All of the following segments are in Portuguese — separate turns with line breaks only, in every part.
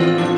Thank you.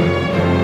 Música